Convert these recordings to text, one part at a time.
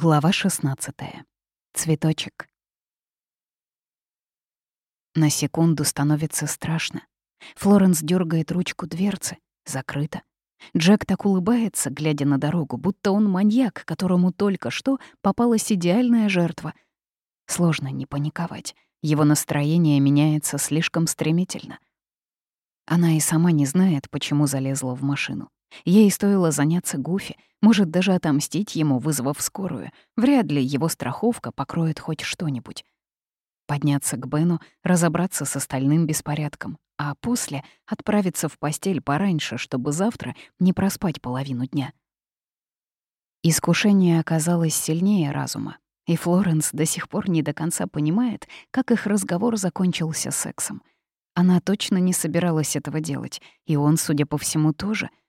Глава 16. Цветочек. На секунду становится страшно. Флоренс дергает ручку дверцы. Закрыто. Джек так улыбается, глядя на дорогу, будто он маньяк, которому только что попалась идеальная жертва. Сложно не паниковать. Его настроение меняется слишком стремительно. Она и сама не знает, почему залезла в машину. Ей стоило заняться Гуфи, может даже отомстить ему, вызвав скорую. Вряд ли его страховка покроет хоть что-нибудь. Подняться к Бену, разобраться с остальным беспорядком, а после отправиться в постель пораньше, чтобы завтра не проспать половину дня. Искушение оказалось сильнее разума, и Флоренс до сих пор не до конца понимает, как их разговор закончился сексом. Она точно не собиралась этого делать, и он, судя по всему, тоже —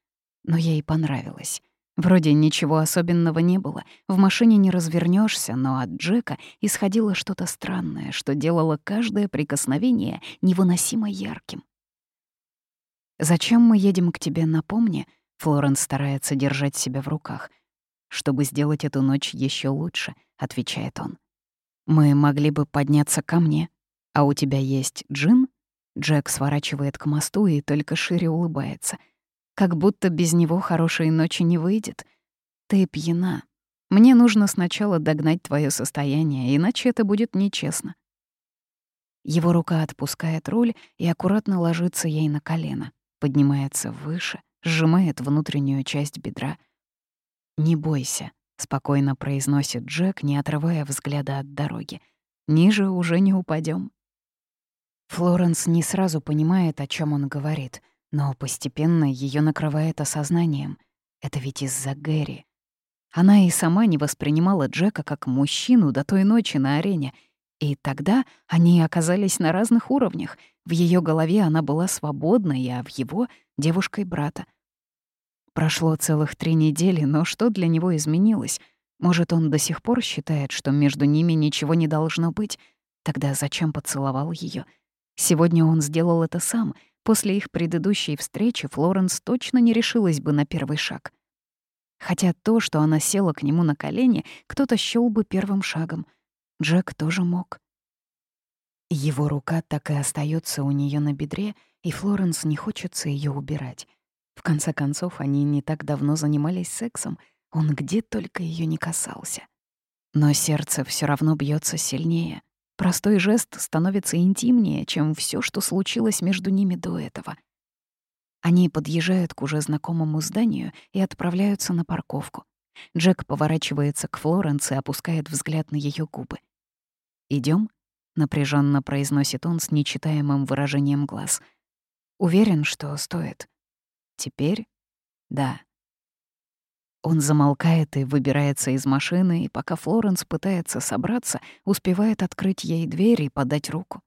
но ей понравилось. Вроде ничего особенного не было, в машине не развернешься, но от Джека исходило что-то странное, что делало каждое прикосновение невыносимо ярким. «Зачем мы едем к тебе, напомни?» Флоренс старается держать себя в руках. «Чтобы сделать эту ночь еще лучше», — отвечает он. «Мы могли бы подняться ко мне. А у тебя есть джин?» Джек сворачивает к мосту и только шире улыбается — как будто без него хорошей ночи не выйдет. Ты пьяна. Мне нужно сначала догнать твое состояние, иначе это будет нечестно. Его рука отпускает руль и аккуратно ложится ей на колено, поднимается выше, сжимает внутреннюю часть бедра. «Не бойся», — спокойно произносит Джек, не отрывая взгляда от дороги. «Ниже уже не упадем. Флоренс не сразу понимает, о чем он говорит — но постепенно ее накрывает осознанием. Это ведь из-за Гэри. Она и сама не воспринимала Джека как мужчину до той ночи на арене, и тогда они оказались на разных уровнях. В ее голове она была свободной, а в его — девушкой брата. Прошло целых три недели, но что для него изменилось? Может, он до сих пор считает, что между ними ничего не должно быть? Тогда зачем поцеловал ее? Сегодня он сделал это сам — После их предыдущей встречи Флоренс точно не решилась бы на первый шаг. Хотя то, что она села к нему на колени, кто-то счёл бы первым шагом. Джек тоже мог. Его рука так и остается у нее на бедре, и Флоренс не хочется ее убирать. В конце концов, они не так давно занимались сексом, он где только ее не касался. Но сердце все равно бьется сильнее. Простой жест становится интимнее, чем все, что случилось между ними до этого. Они подъезжают к уже знакомому зданию и отправляются на парковку. Джек поворачивается к Флоренс и опускает взгляд на ее губы. Идем? напряженно произносит он с нечитаемым выражением глаз. Уверен, что стоит. Теперь? Да. Он замолкает и выбирается из машины, и пока Флоренс пытается собраться, успевает открыть ей дверь и подать руку.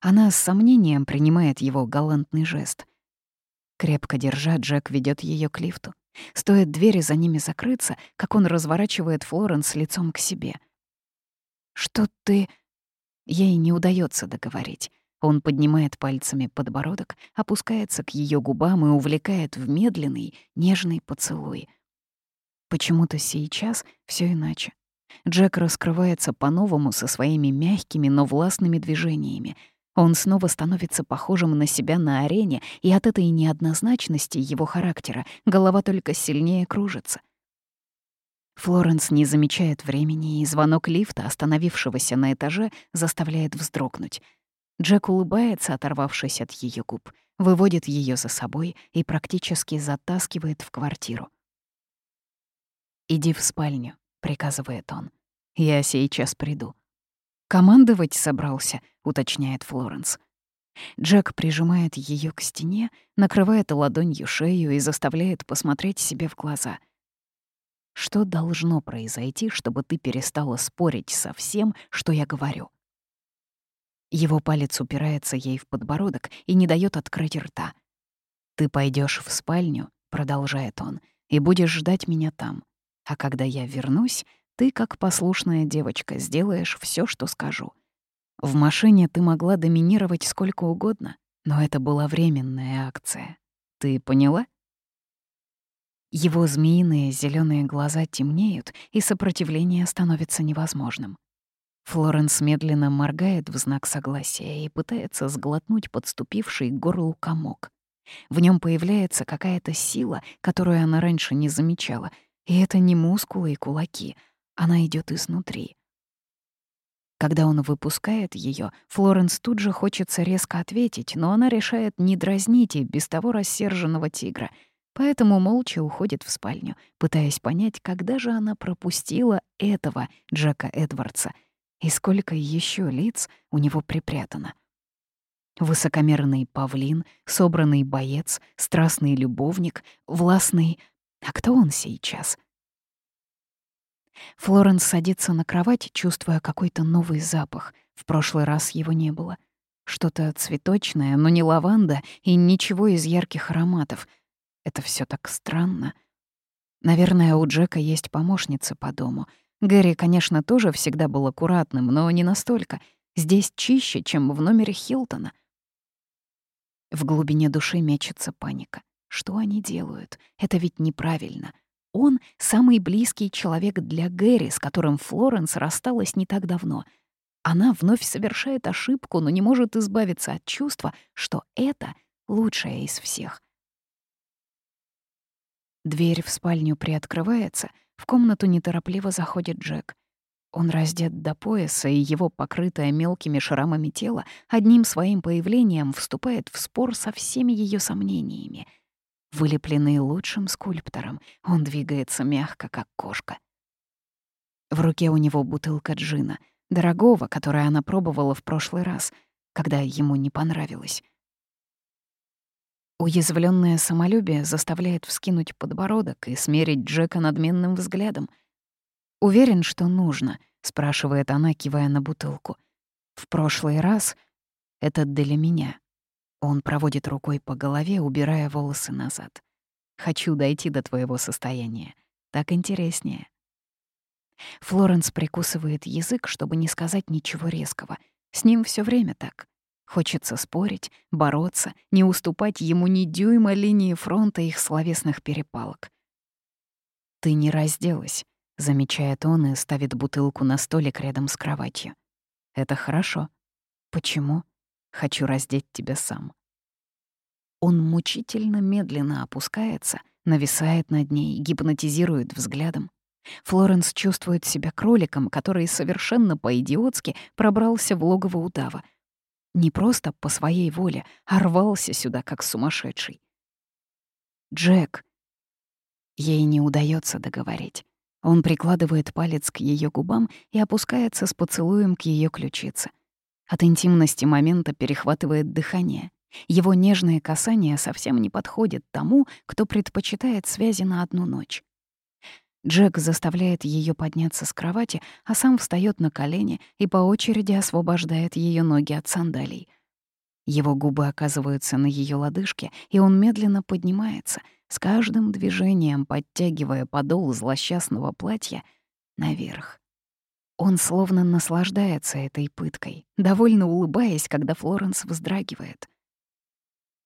Она с сомнением принимает его галантный жест. Крепко держа, Джек ведет ее к лифту. Стоит двери за ними закрыться, как он разворачивает Флоренс лицом к себе. «Что ты...» Ей не удается договорить. Он поднимает пальцами подбородок, опускается к ее губам и увлекает в медленный, нежный поцелуй — Почему-то сейчас все иначе. Джек раскрывается по-новому со своими мягкими, но властными движениями. Он снова становится похожим на себя на арене, и от этой неоднозначности его характера голова только сильнее кружится. Флоренс не замечает времени, и звонок лифта, остановившегося на этаже, заставляет вздрогнуть. Джек улыбается, оторвавшись от ее губ, выводит ее за собой и практически затаскивает в квартиру. «Иди в спальню», — приказывает он. «Я сейчас приду». «Командовать собрался», — уточняет Флоренс. Джек прижимает ее к стене, накрывает ладонью шею и заставляет посмотреть себе в глаза. «Что должно произойти, чтобы ты перестала спорить со всем, что я говорю?» Его палец упирается ей в подбородок и не дает открыть рта. «Ты пойдешь в спальню», — продолжает он, — «и будешь ждать меня там. А когда я вернусь, ты, как послушная девочка, сделаешь все, что скажу. В машине ты могла доминировать сколько угодно, но это была временная акция. Ты поняла? Его змеиные зеленые глаза темнеют, и сопротивление становится невозможным. Флоренс медленно моргает в знак согласия и пытается сглотнуть подступивший к горлу комок. В нем появляется какая-то сила, которую она раньше не замечала, и это не мускулы и кулаки, она идет изнутри. Когда он выпускает ее, Флоренс тут же хочется резко ответить, но она решает не дразнить и без того рассерженного тигра, поэтому молча уходит в спальню, пытаясь понять, когда же она пропустила этого Джека Эдвардса и сколько еще лиц у него припрятано. Высокомерный павлин, собранный боец, страстный любовник, властный... А кто он сейчас? Флоренс садится на кровать, чувствуя какой-то новый запах. В прошлый раз его не было. Что-то цветочное, но не лаванда и ничего из ярких ароматов. Это все так странно. Наверное, у Джека есть помощница по дому. Гэри, конечно, тоже всегда был аккуратным, но не настолько. Здесь чище, чем в номере Хилтона. В глубине души мечется паника. Что они делают? Это ведь неправильно. Он — самый близкий человек для Гэри, с которым Флоренс рассталась не так давно. Она вновь совершает ошибку, но не может избавиться от чувства, что это лучшая из всех. Дверь в спальню приоткрывается, в комнату неторопливо заходит Джек. Он раздет до пояса, и его покрытое мелкими шрамами тело одним своим появлением вступает в спор со всеми ее сомнениями — Вылепленный лучшим скульптором, он двигается мягко, как кошка. В руке у него бутылка джина, дорогого, который она пробовала в прошлый раз, когда ему не понравилось. Уязвленное самолюбие заставляет вскинуть подбородок и смерить Джека надменным взглядом. «Уверен, что нужно», — спрашивает она, кивая на бутылку. «В прошлый раз это для меня». Он проводит рукой по голове, убирая волосы назад. «Хочу дойти до твоего состояния. Так интереснее». Флоренс прикусывает язык, чтобы не сказать ничего резкого. С ним все время так. Хочется спорить, бороться, не уступать ему ни дюйма линии фронта их словесных перепалок. «Ты не разделась», — замечает он и ставит бутылку на столик рядом с кроватью. «Это хорошо. Почему?» Хочу раздеть тебя сам. Он мучительно медленно опускается, нависает над ней, гипнотизирует взглядом. Флоренс чувствует себя кроликом, который совершенно по-идиотски пробрался в логово удава. Не просто по своей воле, а рвался сюда, как сумасшедший. «Джек!» Ей не удается договорить. Он прикладывает палец к ее губам и опускается с поцелуем к ее ключице. От интимности момента перехватывает дыхание. Его нежные касания совсем не подходят тому, кто предпочитает связи на одну ночь. Джек заставляет ее подняться с кровати, а сам встает на колени и по очереди освобождает ее ноги от сандалий. Его губы оказываются на ее лодыжке, и он медленно поднимается, с каждым движением подтягивая подол злосчастного платья наверх. Он словно наслаждается этой пыткой, довольно улыбаясь, когда Флоренс вздрагивает.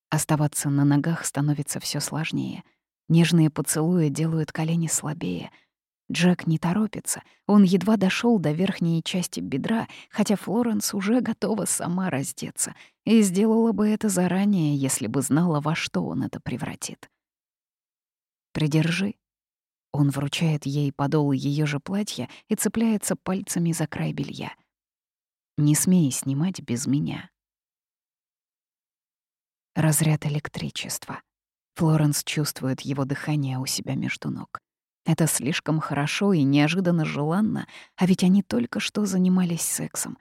Оставаться на ногах становится все сложнее. Нежные поцелуи делают колени слабее. Джек не торопится. Он едва дошел до верхней части бедра, хотя Флоренс уже готова сама раздеться и сделала бы это заранее, если бы знала, во что он это превратит. «Придержи», он вручает ей подол ее же платья и цепляется пальцами за край белья. «Не смей снимать без меня». Разряд электричества. Флоренс чувствует его дыхание у себя между ног. Это слишком хорошо и неожиданно желанно, а ведь они только что занимались сексом.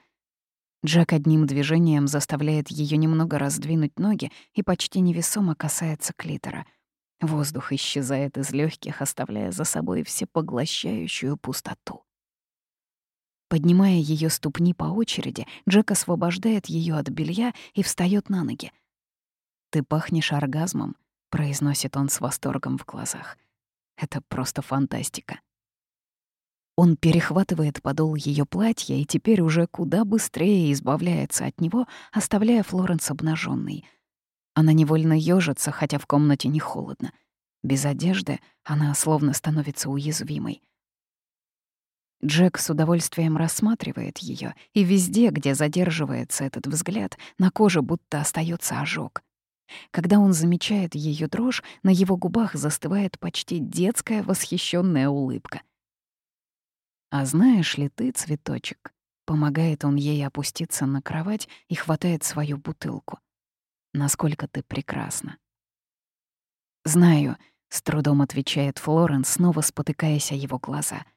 Джек одним движением заставляет ее немного раздвинуть ноги и почти невесомо касается клитора — Воздух исчезает из легких, оставляя за собой всепоглощающую пустоту. Поднимая ее ступни по очереди, Джек освобождает ее от белья и встает на ноги. «Ты пахнешь оргазмом», — произносит он с восторгом в глазах. «Это просто фантастика». Он перехватывает подол ее платья и теперь уже куда быстрее избавляется от него, оставляя Флоренс обнаженной — она невольно ёжится, хотя в комнате не холодно. Без одежды она словно становится уязвимой. Джек с удовольствием рассматривает ее, и везде, где задерживается этот взгляд, на коже будто остается ожог. Когда он замечает ее дрожь, на его губах застывает почти детская восхищенная улыбка. «А знаешь ли ты, цветочек?» Помогает он ей опуститься на кровать и хватает свою бутылку. «Насколько ты прекрасна!» «Знаю», — с трудом отвечает Флоренс, снова спотыкаясь о его глаза —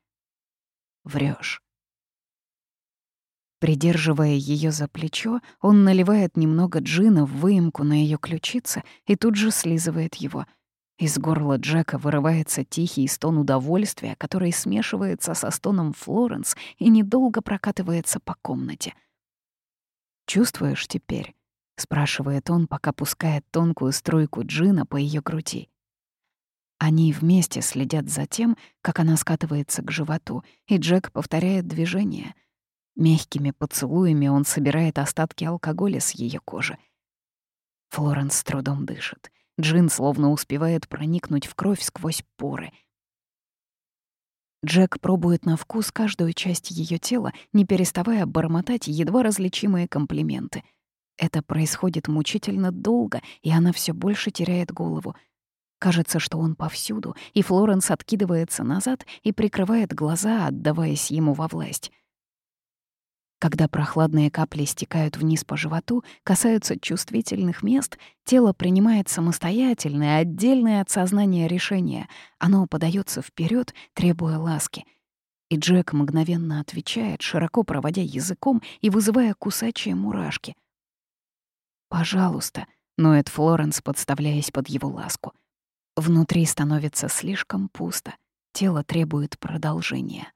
Врешь. Придерживая ее за плечо, он наливает немного джина в выемку на ее ключице и тут же слизывает его. Из горла Джека вырывается тихий стон удовольствия, который смешивается со стоном Флоренс и недолго прокатывается по комнате. «Чувствуешь теперь?» — спрашивает он, пока пускает тонкую струйку джина по ее груди. Они вместе следят за тем, как она скатывается к животу, и Джек повторяет движение. Мягкими поцелуями он собирает остатки алкоголя с ее кожи. Флоренс с трудом дышит. Джин словно успевает проникнуть в кровь сквозь поры. Джек пробует на вкус каждую часть ее тела, не переставая бормотать едва различимые комплименты. Это происходит мучительно долго, и она все больше теряет голову — Кажется, что он повсюду, и Флоренс откидывается назад и прикрывает глаза, отдаваясь ему во власть. Когда прохладные капли стекают вниз по животу, касаются чувствительных мест, тело принимает самостоятельное, отдельное от сознания решение. Оно подается вперед, требуя ласки. И Джек мгновенно отвечает, широко проводя языком и вызывая кусачие мурашки. «Пожалуйста», — ноет Флоренс, подставляясь под его ласку — Внутри становится слишком пусто, тело требует продолжения.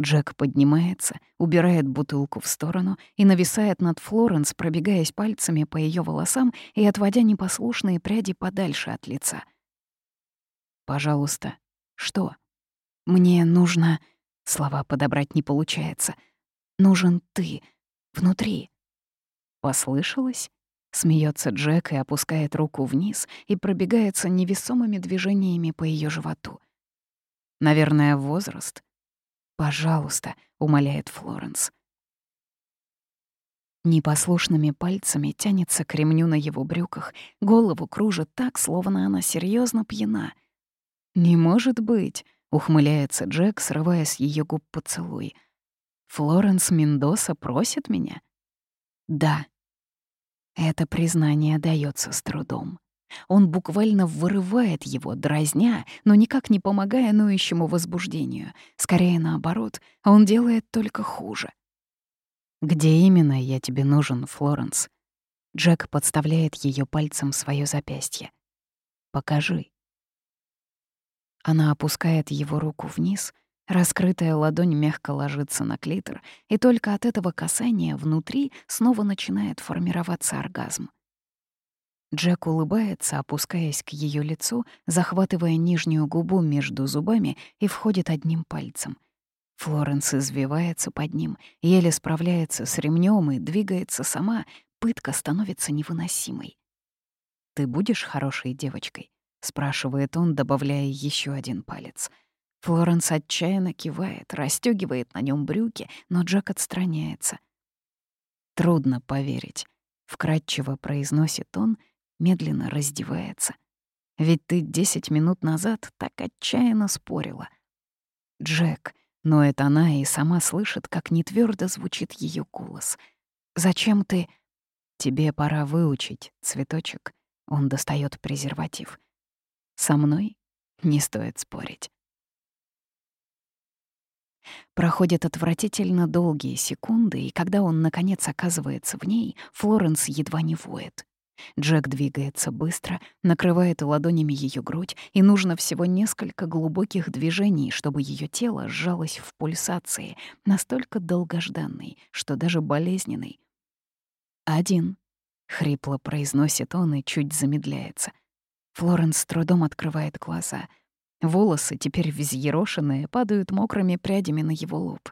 Джек поднимается, убирает бутылку в сторону и нависает над Флоренс, пробегаясь пальцами по ее волосам и отводя непослушные пряди подальше от лица. «Пожалуйста, что? Мне нужно...» Слова подобрать не получается. «Нужен ты. Внутри». «Послышалось?» Смеется Джек и опускает руку вниз и пробегается невесомыми движениями по ее животу. Наверное, возраст. «Пожалуйста», — умоляет Флоренс. Непослушными пальцами тянется к ремню на его брюках, голову кружит так, словно она серьезно пьяна. «Не может быть», — ухмыляется Джек, срывая с ее губ поцелуй. «Флоренс Мендоса просит меня?» «Да», это признание дается с трудом. Он буквально вырывает его, дразня, но никак не помогая ноющему возбуждению. Скорее наоборот, он делает только хуже. «Где именно я тебе нужен, Флоренс?» Джек подставляет ее пальцем свое запястье. «Покажи». Она опускает его руку вниз, Раскрытая ладонь мягко ложится на клитор, и только от этого касания внутри снова начинает формироваться оргазм. Джек улыбается, опускаясь к ее лицу, захватывая нижнюю губу между зубами и входит одним пальцем. Флоренс извивается под ним, еле справляется с ремнем и двигается сама, пытка становится невыносимой. «Ты будешь хорошей девочкой?» — спрашивает он, добавляя еще один палец — Флоренс отчаянно кивает, расстёгивает на нем брюки, но Джек отстраняется. «Трудно поверить», — вкратчиво произносит он, медленно раздевается. «Ведь ты десять минут назад так отчаянно спорила». «Джек», но это она и сама слышит, как нетвёрдо звучит ее голос. «Зачем ты...» «Тебе пора выучить, цветочек». Он достает презерватив. «Со мной не стоит спорить». Проходят отвратительно долгие секунды, и когда он, наконец, оказывается в ней, Флоренс едва не воет. Джек двигается быстро, накрывает ладонями ее грудь, и нужно всего несколько глубоких движений, чтобы ее тело сжалось в пульсации, настолько долгожданной, что даже болезненной. «Один», — хрипло произносит он и чуть замедляется. Флоренс с трудом открывает глаза — Волосы, теперь взъерошенные, падают мокрыми прядями на его лоб.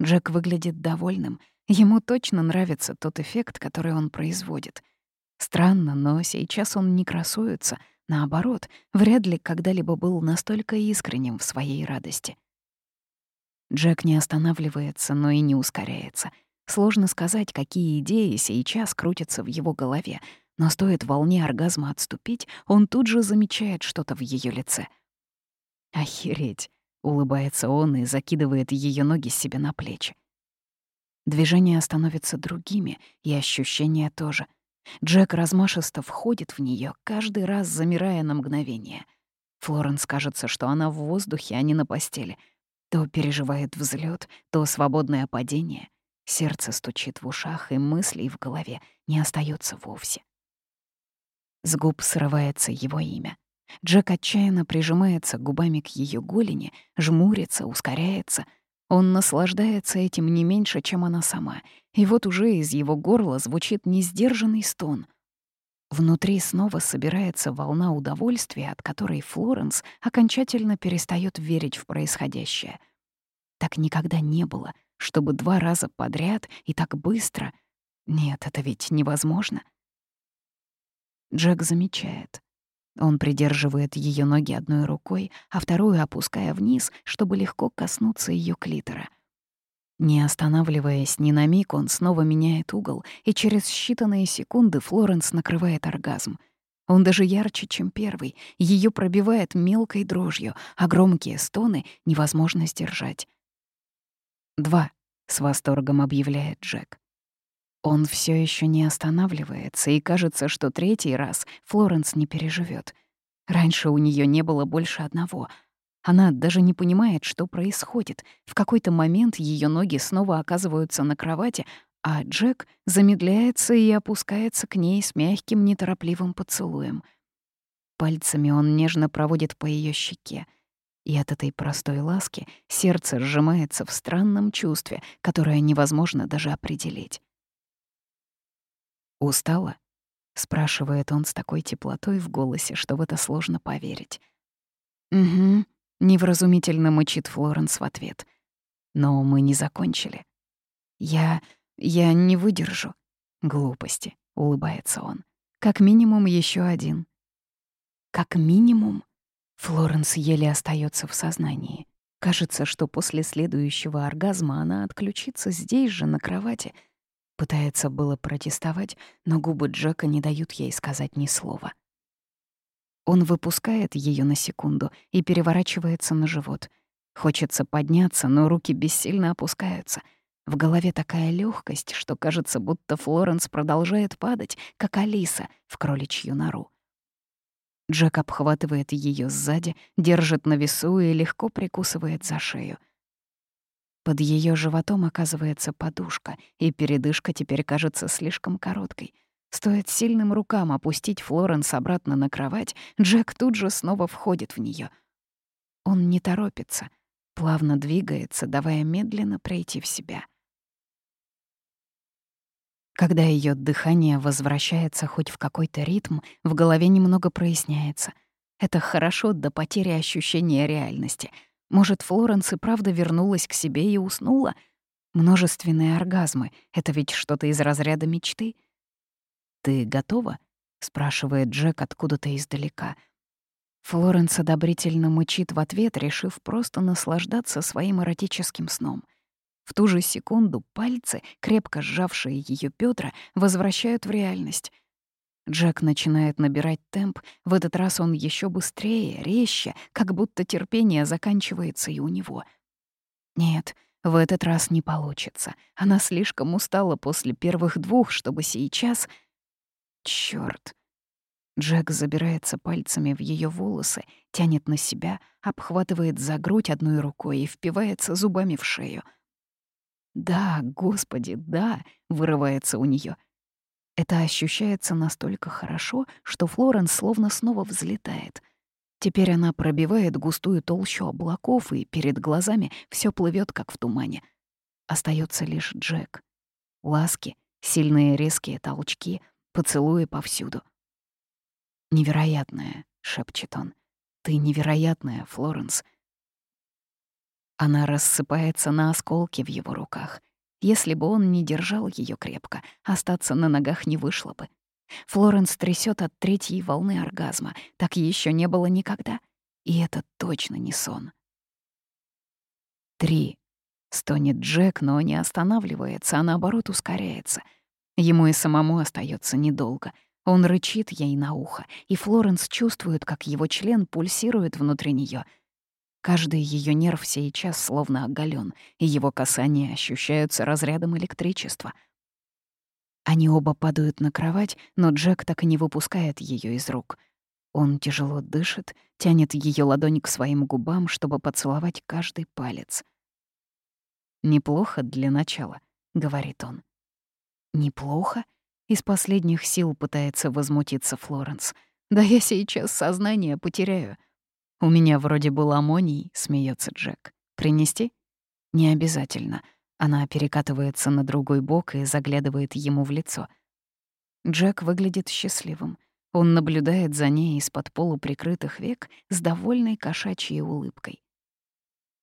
Джек выглядит довольным. Ему точно нравится тот эффект, который он производит. Странно, но сейчас он не красуется, Наоборот, вряд ли когда-либо был настолько искренним в своей радости. Джек не останавливается, но и не ускоряется. Сложно сказать, какие идеи сейчас крутятся в его голове, но стоит волне оргазма отступить, он тут же замечает что-то в ее лице. «Охереть!» — улыбается он и закидывает ее ноги себе на плечи. Движения становятся другими, и ощущения тоже. Джек размашисто входит в нее, каждый раз замирая на мгновение. Флоренс кажется, что она в воздухе, а не на постели. То переживает взлет, то свободное падение. Сердце стучит в ушах, и мыслей в голове не остается вовсе. С губ срывается его имя. Джек отчаянно прижимается губами к ее голени, жмурится, ускоряется — он наслаждается этим не меньше, чем она сама, и вот уже из его горла звучит несдержанный стон. Внутри снова собирается волна удовольствия, от которой Флоренс окончательно перестает верить в происходящее. Так никогда не было, чтобы два раза подряд и так быстро. Нет, это ведь невозможно. Джек замечает. Он придерживает ее ноги одной рукой, а вторую опуская вниз, чтобы легко коснуться ее клитора. Не останавливаясь ни на миг, он снова меняет угол, и через считанные секунды Флоренс накрывает оргазм. Он даже ярче, чем первый, ее пробивает мелкой дрожью, а громкие стоны невозможно сдержать. «Два», — с восторгом объявляет Джек. Он все еще не останавливается, и кажется, что третий раз Флоренс не переживет. Раньше у нее не было больше одного. Она даже не понимает, что происходит. В какой-то момент ее ноги снова оказываются на кровати, а Джек замедляется и опускается к ней с мягким, неторопливым поцелуем. Пальцами он нежно проводит по ее щеке. И от этой простой ласки сердце сжимается в странном чувстве, которое невозможно даже определить. «Устала?» — спрашивает он с такой теплотой в голосе, что в это сложно поверить. «Угу», — невразумительно мычит Флоренс в ответ. «Но мы не закончили. Я... я не выдержу». «Глупости», — улыбается он. «Как минимум еще один». «Как минимум?» Флоренс еле остается в сознании. Кажется, что после следующего оргазма она отключится здесь же, на кровати — Пытается было протестовать, но губы Джека не дают ей сказать ни слова. Он выпускает ее на секунду и переворачивается на живот. Хочется подняться, но руки бессильно опускаются. В голове такая легкость, что кажется, будто Флоренс продолжает падать, как Алиса в кроличью нору. Джек обхватывает ее сзади, держит на весу и легко прикусывает за шею. Под ее животом оказывается подушка, и передышка теперь кажется слишком короткой. Стоит сильным рукам опустить Флоренс обратно на кровать, Джек тут же снова входит в нее. Он не торопится, плавно двигается, давая медленно прийти в себя. Когда ее дыхание возвращается хоть в какой-то ритм, в голове немного проясняется. Это хорошо до потери ощущения реальности — может, Флоренс и правда вернулась к себе и уснула? Множественные оргазмы — это ведь что-то из разряда мечты. «Ты готова?» — спрашивает Джек откуда-то издалека. Флоренс одобрительно мычит в ответ, решив просто наслаждаться своим эротическим сном. В ту же секунду пальцы, крепко сжавшие ее бедра, возвращают в реальность — Джек начинает набирать темп, в этот раз он еще быстрее, резче, как будто терпение заканчивается и у него. Нет, в этот раз не получится. Она слишком устала после первых двух, чтобы сейчас... Чёрт. Джек забирается пальцами в ее волосы, тянет на себя, обхватывает за грудь одной рукой и впивается зубами в шею. «Да, господи, да!» — вырывается у нее. Это ощущается настолько хорошо, что Флоренс словно снова взлетает. Теперь она пробивает густую толщу облаков, и перед глазами все плывет, как в тумане. Остается лишь Джек. Ласки, сильные резкие толчки, поцелуи повсюду. «Невероятная», — шепчет он. «Ты невероятная, Флоренс». Она рассыпается на осколки в его руках. Если бы он не держал ее крепко, остаться на ногах не вышло бы. Флоренс трясет от третьей волны оргазма. Так еще не было никогда. И это точно не сон. Три. Стонет Джек, но не останавливается, а наоборот ускоряется. Ему и самому остается недолго. Он рычит ей на ухо, и Флоренс чувствует, как его член пульсирует внутри нее. Каждый ее нерв сейчас словно оголен, и его касания ощущаются разрядом электричества — они оба падают на кровать, но Джек так и не выпускает ее из рук. Он тяжело дышит, тянет ее ладонь к своим губам, чтобы поцеловать каждый палец. «Неплохо для начала», — говорит он. «Неплохо?» — из последних сил пытается возмутиться Флоренс. «Да я сейчас сознание потеряю». «У меня вроде был аммоний», — смеется Джек. «Принести?» «Не обязательно», она перекатывается на другой бок и заглядывает ему в лицо. Джек выглядит счастливым. Он наблюдает за ней из-под полуприкрытых век с довольной кошачьей улыбкой.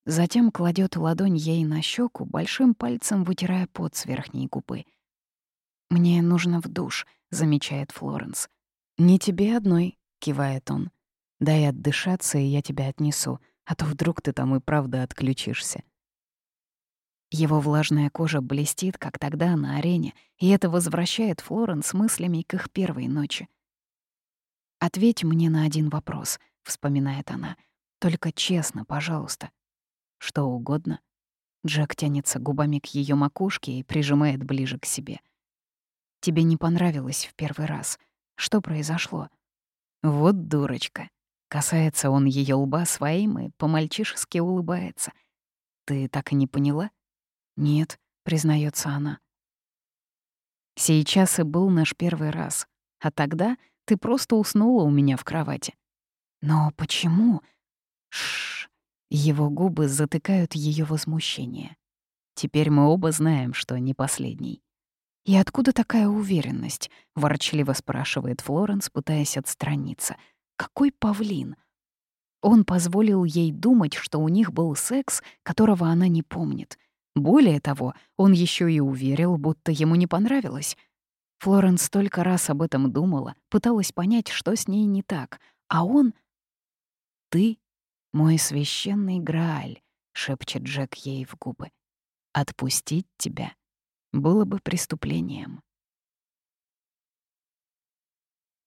Затем кладет ладонь ей на щеку, большим пальцем вытирая пот с верхней губы. «Мне нужно в душ», — замечает Флоренс. «Не тебе одной», — кивает он. «Дай отдышаться, и я тебя отнесу, а то вдруг ты там и правда отключишься». Его влажная кожа блестит, как тогда на арене, и это возвращает Флоренс мыслями к их первой ночи. «Ответь мне на один вопрос», — вспоминает она. «Только честно, пожалуйста». «Что угодно». Джек тянется губами к ее макушке и прижимает ближе к себе. «Тебе не понравилось в первый раз. Что произошло?» «Вот дурочка». Касается он ее лба своим и по-мальчишески улыбается. «Ты так и не поняла?» «Нет», — признается она. «Сейчас и был наш первый раз, а тогда ты просто уснула у меня в кровати». «Но почему?» Шш. Его губы затыкают ее возмущение. Теперь мы оба знаем, что не последний. «И откуда такая уверенность?» — ворчливо спрашивает Флоренс, пытаясь отстраниться. «Какой павлин?» Он позволил ей думать, что у них был секс, которого она не помнит. Более того, он еще и уверил, будто ему не понравилось. Флоренс столько раз об этом думала, пыталась понять, что с ней не так, а он... «Ты — мой священный Грааль», — шепчет Джек ей в губы. «Отпустить тебя было бы преступлением».